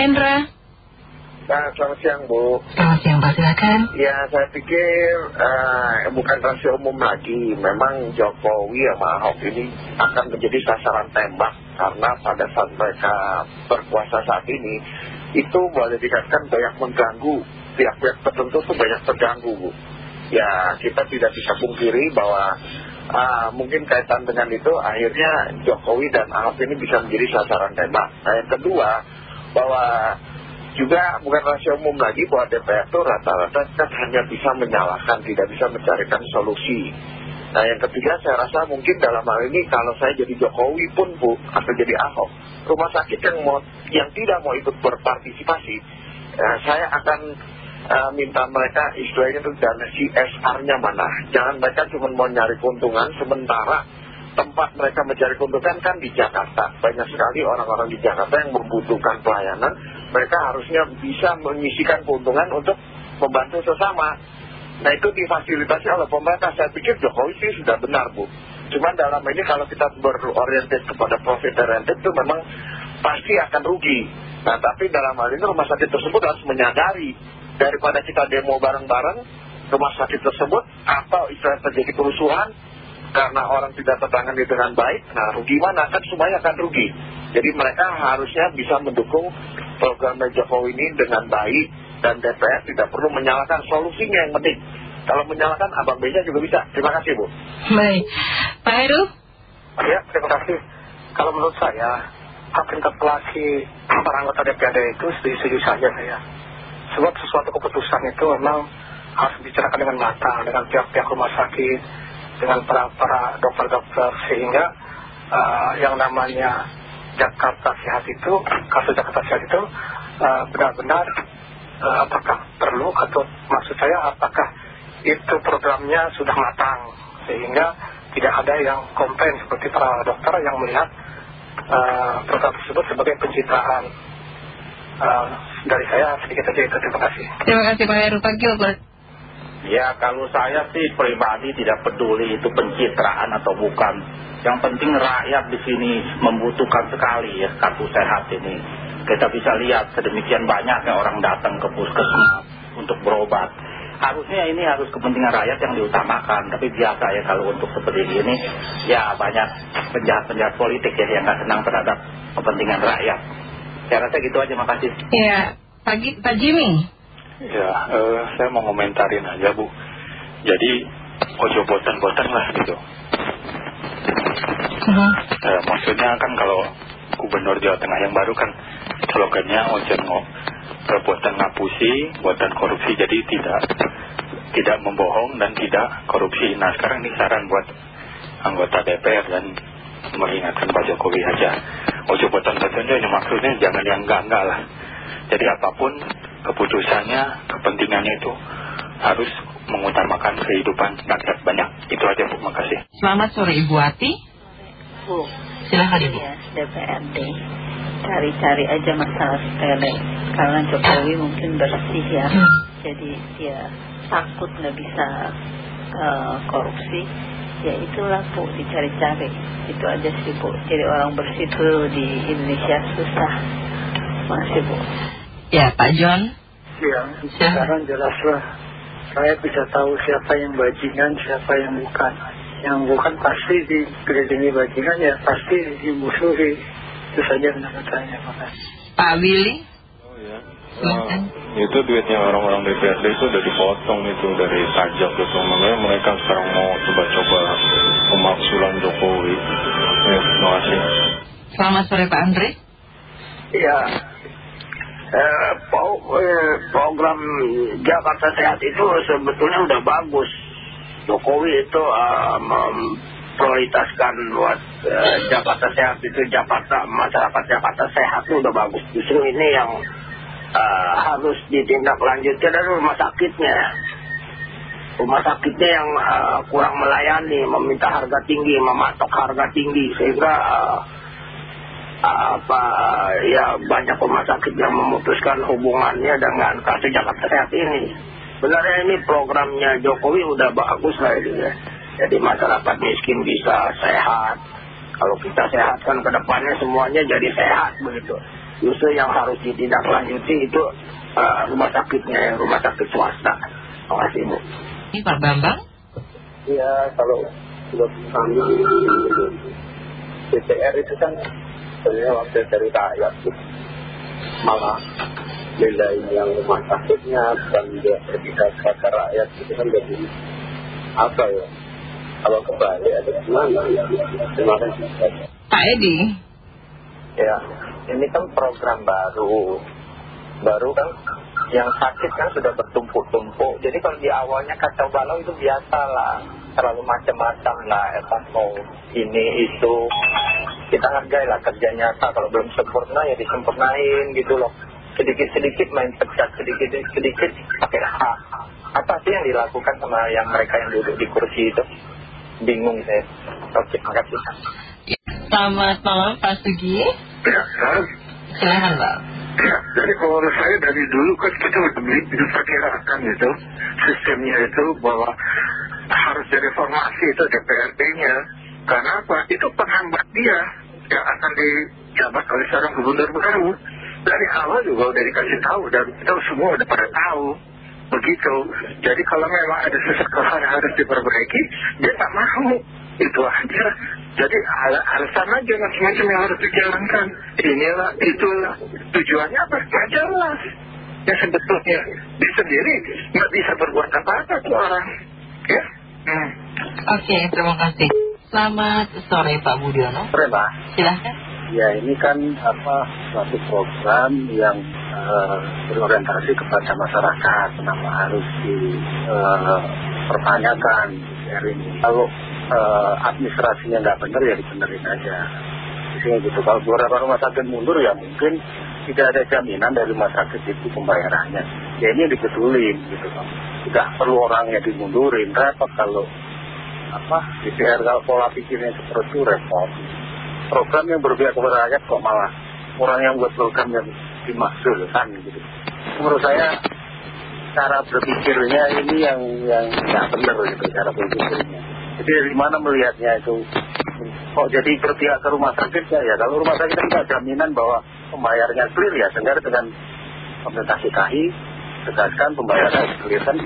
Hendra. Nah, selamat siang Bu. Selamat siang Pak, silakan. Ya, saya pikir uh, bukan rahasia umum lagi. Memang Jokowi sama Ahok ini akan menjadi sasaran tembak karena pada saat mereka berkuasa saat ini itu boleh dikatakan banyak mengganggu pihak-pihak tertentu tuh banyak terganggu Bu. Ya, kita tidak bisa pungkiri bahwa uh, mungkin kaitan dengan itu akhirnya Jokowi dan Ahok ini bisa menjadi sasaran tembak. Nah, yang kedua bahwa juga bukan rahasia umum lagi bahwa DPR itu rata-rata kan hanya bisa menyalahkan, tidak bisa mencarikan solusi. Nah yang ketiga saya rasa mungkin dalam hal ini kalau saya jadi Jokowi pun Bu, atau jadi Ahok, rumah sakit yang, mau, yang tidak mau ikut berpartisipasi, ya, saya akan uh, minta mereka istilahnya itu dana CSR-nya mana. Jangan mereka cuma mau nyari keuntungan, sementara tempat mereka mencari keuntungan kan di Jakarta. Banyak sekali orang-orang di Jakarta yang membutuhkan pelayanan, mereka harusnya bisa mengisikan keuntungan untuk membantu sesama. Nah itu difasilitasi oleh pemerintah. Saya pikir Jokowi sih sudah benar Bu. Cuman dalam ini kalau kita beroriented kepada profit oriented itu memang pasti akan rugi. Nah tapi dalam hal ini rumah sakit tersebut harus menyadari daripada kita demo bareng-bareng rumah sakit tersebut atau istilah terjadi kerusuhan karena orang tidak tertangani dengan baik, nah rugi mana? Kan semuanya akan rugi. Jadi mereka harusnya bisa mendukung program Jokowi ini dengan baik dan DPR tidak perlu menyalahkan solusinya yang penting. Kalau menyalahkan Abang Beja juga bisa. Terima kasih Bu. Baik. Pak Heru? Ya, terima kasih. Kalau menurut saya, hak interpelasi para anggota DPRD itu setuju saja saya. Sebab sesuatu keputusan itu memang harus dibicarakan dengan matang, dengan pihak-pihak rumah sakit, dengan para para dokter-dokter sehingga uh, yang namanya Jakarta Sehat itu kasus Jakarta Sehat itu uh, benar-benar uh, apakah perlu atau maksud saya apakah itu programnya sudah matang? Sehingga tidak ada yang komplain seperti para dokter yang melihat uh, program tersebut sebagai pencitraan. Dari saya sedikit saja itu. Terima kasih. Terima kasih Pak Heru. Pak. Gilbert Ya kalau saya sih pribadi tidak peduli itu pencitraan atau bukan. Yang penting rakyat di sini membutuhkan sekali ya kartu sehat ini. Kita bisa lihat sedemikian banyaknya orang datang ke puskesmas untuk berobat. Harusnya ini harus kepentingan rakyat yang diutamakan. Tapi biasa ya kalau untuk seperti ini ya banyak penjahat-penjahat politik ya yang nggak senang terhadap kepentingan rakyat. Saya rasa gitu aja makasih. Iya, Pak, Jimmy. Ya, uh, saya mau komentarin aja Bu. Jadi, ojo botan-botan lah gitu. Uh maksudnya kan kalau Gubernur Jawa Tengah yang baru kan slogannya ojo ngo, perbuatan ngapusi, buatan korupsi. Jadi tidak tidak membohong dan tidak korupsi. Nah sekarang ini saran buat anggota DPR dan mengingatkan Pak Jokowi aja. Ojo botan-botannya maksudnya jangan yang enggak-enggak lah. Jadi apa pun keputusannya, kepentingannya itu harus mengutamakan kehidupan rakyat banyak. Itu aja Bu, makasih. Selamat sore Ibu Ati. Bu, silahkan Ibu. Ya, DPRD. Cari-cari aja masalah sepele. Karena Jokowi mungkin bersih ya. Hmm. Jadi dia takut nggak bisa uh, korupsi. Ya itulah Bu, dicari-cari. Itu aja sih Bu. Jadi orang bersih itu di Indonesia susah. Masih Bu. Ya Pak John. Ya sekarang jelaslah Saya bisa tahu siapa yang bajingan Siapa yang bukan. Yang bukan pasti dikelilingi bajingan Ya pasti dimusuhi. Itu saja menurut saya Pak Willy? Oh ya. Uh, Itu duitnya orang-orang DPRD itu udah dipotong itu dari pajak gitu Makanya mereka sekarang mau coba-coba Pemaksulan Jokowi. Ya, Terima kasih. Selamat sore Pak Andre Ya eh, eh, program Jakarta Sehat itu sebetulnya udah bagus. Jokowi itu uh, memprioritaskan buat Jakarta Sehat itu Jakarta masyarakat Jakarta Sehat itu udah bagus. Justru ini yang harus ditindaklanjutkan dari rumah sakitnya. Rumah sakitnya yang kurang melayani, meminta harga tinggi, mematok harga tinggi sehingga apa ya banyak rumah sakit yang memutuskan hubungannya dengan kasus Jakarta Sehat ini. Sebenarnya ini programnya Jokowi udah bagus lah ini ya. Jadi masyarakat miskin bisa sehat. Kalau kita sehatkan ke depannya semuanya jadi sehat begitu. Justru yang harus ditindaklanjuti itu uh, rumah sakitnya, rumah sakit swasta. Terima kasih Bu. Ini Pak Bambang. Iya, kalau sudah sama DPR itu kan sebenarnya wakil dari rakyat gitu. Malah bedain yang rumah sakitnya dan dia berbicara kepada rakyat itu kan jadi apa ya? Kalau kembali ada gimana? Terima kasih. Pak Edi. Ya, ini kan program baru. Baru kan yang sakit kan sudah bertumpuk-tumpuk. Jadi kalau di awalnya kacau balau itu biasa lah. Terlalu macam-macam lah. Mau ini itu. Kita hargai lah kerja nyata. Kalau belum sempurna ya disempurnain gitu loh. Sedikit-sedikit main pecat. Sedikit-sedikit pakai hak. Apa sih yang dilakukan sama yang mereka yang duduk di kursi itu? Bingung saya. Oke, makasih. Selamat malam Pak Sugi. Ya, kan? Silahkan Pak. Ya, jadi kalau menurut saya dari dulu kan kita udah bisa kirakan itu sistemnya itu bahwa harus direformasi itu DPRD-nya. Karena apa? Itu penghambat dia yang akan dijabat oleh seorang gubernur baru. Dari awal juga udah dikasih tahu dan kita semua udah pada tahu. Begitu. Jadi kalau memang ada sesuatu hal yang harus diperbaiki, dia tak mau. Itu aja. Jadi al alasan aja macam-macam yang harus dijalankan. Inilah, itulah. Tujuannya apa? Gak jelas. Ya sebetulnya dia sendiri nggak bisa berbuat apa-apa tuh orang. Ya. Hmm. Oke, terima kasih. Selamat sore Pak Budiono. Sore, Pak. Silahkan. Ya ini kan apa suatu program yang uh, berorientasi kepada masyarakat. Kenapa harus dipertanyakan uh, ini? Kalau uh, administrasinya nggak benar ya dibenerin aja. Isinya gitu. Kalau beberapa rumah sakit mundur ya mungkin tidak ada jaminan dari rumah sakit itu pembayarannya. Ya ini dibetulin gitu. Tidak perlu orangnya dimundurin. Repot kalau apa DPR kalau pola pikirnya seperti itu repot. Program yang berpihak kepada rakyat kok malah orang yang buat program yang dimaksudkan gitu. Menurut saya cara berpikirnya ini yang yang nggak benar gitu cara berpikirnya. Jadi dari mana melihatnya itu? Kok jadi berpihak ke rumah sakit ya? Ya kalau rumah sakit tidak jaminan bahwa pembayarannya clear ya, sehingga dengan pemerintah DKI tegaskan pembayaran clear kan.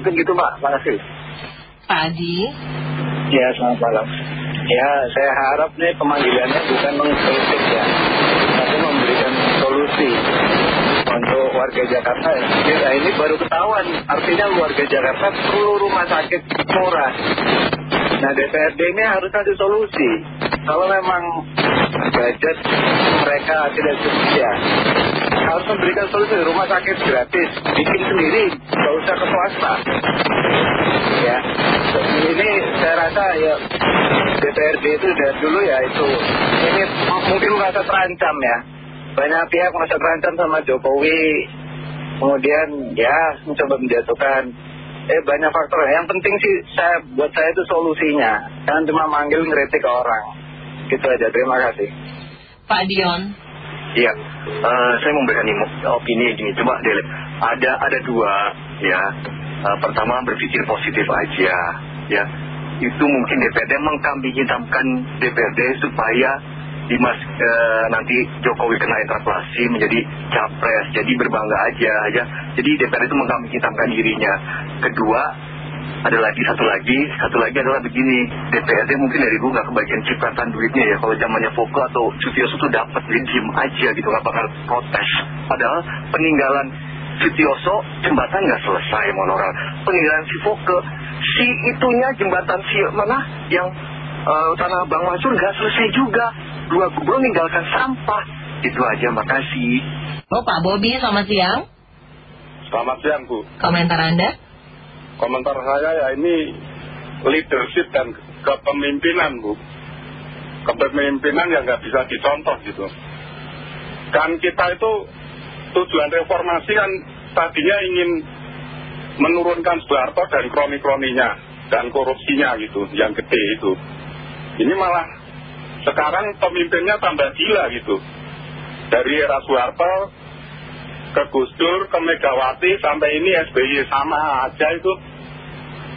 Mungkin gitu Mbak, terima kasih. Pak. Ya, selamat malam. Ya, saya harap nih pemanggilannya bukan mengkritik ya, tapi memberikan solusi untuk warga Jakarta ya. Nah ini baru ketahuan, artinya warga Jakarta perlu rumah sakit murah. Nah DPRD ini harus ada solusi. Kalau memang budget mereka tidak ya, harus memberikan solusi rumah sakit gratis, bikin sendiri, nggak usah ke swasta. Ya, ini saya rasa ya DPRD itu dari dulu ya itu. Ini mungkin merasa terancam ya. Banyak pihak merasa terancam sama Jokowi. Kemudian ya mencoba menjatuhkan. Eh banyak faktor. Yang penting sih saya buat saya itu solusinya. Jangan cuma manggil ngeritik ke orang. Gitu aja. Terima kasih. Pak Dion. Iya, uh, saya memberikan opini gini, coba deh, ada ada dua ya. Uh, pertama berpikir positif aja, ya. Itu mungkin DPRD mengkambing hitamkan DPRD supaya Dimas uh, nanti Jokowi kena interpelasi menjadi capres, jadi berbangga aja, ya. Jadi DPRD itu mengkambing hitamkan dirinya. Kedua, ada lagi satu lagi. Satu lagi adalah begini. DPRD mungkin dari dulu nggak kebagian cipratan duitnya ya. Kalau zamannya Foke atau Sutioso tuh dapat diem aja gitu nggak bakal protes. Padahal peninggalan Sutioso jembatan nggak selesai monoral peninggalan si Foke si itunya jembatan si mana yang uh, tanah Bang Mansur nggak selesai juga. Dua gubernur meninggalkan sampah. Itu aja makasih. Oh Pak Bobi selamat siang. Selamat siang Bu. Komentar Anda? Komentar saya ya ini leadership dan kepemimpinan Bu. Kepemimpinan yang nggak bisa dicontoh gitu. Kan kita itu tujuan reformasi kan tadinya ingin menurunkan Soeharto dan kroni-kroninya dan korupsinya gitu yang gede itu ini malah sekarang pemimpinnya tambah gila gitu dari era Soeharto ke Gus Dur, ke Megawati, sampai ini SBY sama aja itu.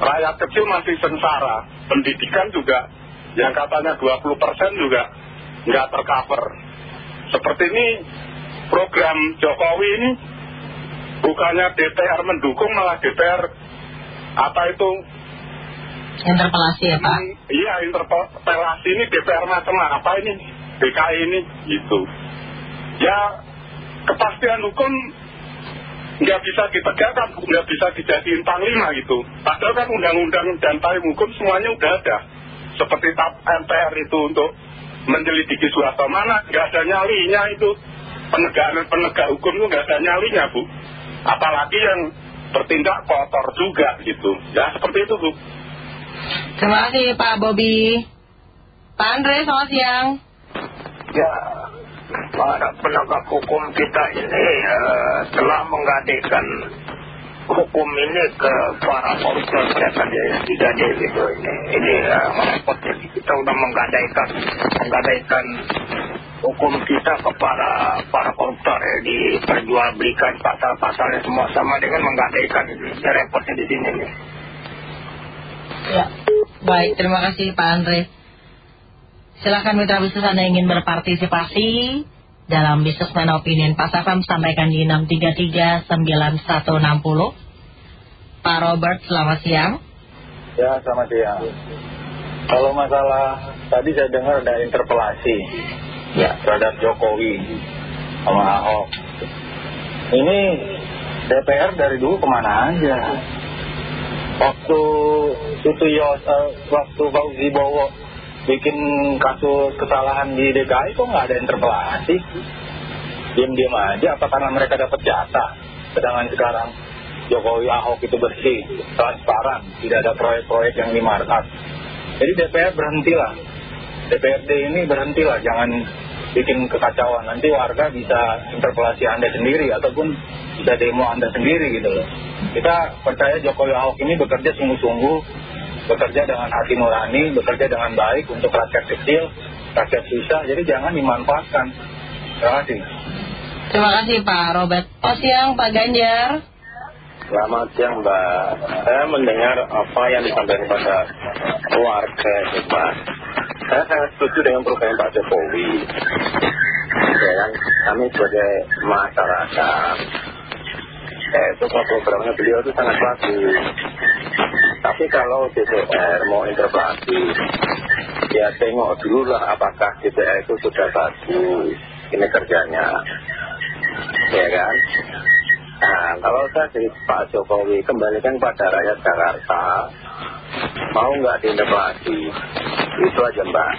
Rakyat kecil masih sengsara. Pendidikan juga, yang katanya 20% juga nggak tercover. Seperti ini program Jokowi ini bukannya DPR mendukung malah DPR apa itu? Interpelasi ya Pak? Iya interpelasi ini DPR macam apa ini? DKI ini gitu. Ya kepastian hukum nggak bisa ditegakkan nggak bisa dijadiin panglima gitu. Padahal kan undang-undang dan payung hukum semuanya udah ada. Seperti tap MPR itu untuk menyelidiki suatu mana nggak ada nyalinya itu. Penegakan penegak hukum itu nggak ada nyalinya Bu apalagi yang bertindak kotor juga gitu. Ya seperti itu Bu. Terima kasih Pak Bobi. Pak Andre selamat siang. Ya para penegak hukum kita ini uh, telah menggadaikan hukum ini ke para koruptor saya tadi tidak ada gitu. Ini ini uh, merepot jadi kita udah menggadaikan menggadaikan hukum kita kepada para koruptor ya diperjualbelikan pasal-pasalnya semua sama dengan menggadaikan ini repotnya di sini. Nih. Ya, baik terima kasih Pak Andre. Silakan mitra bisnis Anda ingin berpartisipasi dalam Businessman Opinion. Pak Safam sampaikan di 633-9160 Pak Robert selamat siang. Ya selamat siang. Kalau masalah tadi saya dengar ada interpelasi ya. Terhadap Jokowi sama Ahok. Ini DPR dari dulu ke mana aja? Waktu itu uh, waktu Fauzi Bowo bikin kasus kesalahan di DKI kok nggak ada interpelasi? Diam-diam aja apa karena mereka dapat jatah? Sedangkan sekarang Jokowi Ahok itu bersih transparan tidak ada proyek-proyek yang dimarkas. Jadi DPR berhentilah DPRD ini berhentilah jangan bikin kekacauan nanti warga bisa interpelasi anda sendiri ataupun bisa demo anda sendiri gitu loh kita percaya Jokowi Ahok ini bekerja sungguh-sungguh bekerja dengan hati nurani, bekerja dengan baik untuk rakyat kecil, rakyat susah, jadi jangan dimanfaatkan. Terima kasih. Terima kasih Pak Robert. Oh siang Pak Ganjar. Selamat siang Mbak. Saya mendengar apa yang disampaikan pada warga Pak. Saya sangat setuju dengan program Pak Jokowi. Kan, kami sebagai masyarakat, eh, itu programnya beliau itu sangat bagus. Tapi kalau DPR mau interpelasi, ya tengok dulu lah apakah DPR itu sudah bagus ini kerjanya. Ya kan? Nah, kalau saya dari Pak Jokowi kembalikan pada rakyat Jakarta, mau nggak diinterpelasi? Itu aja Mbak.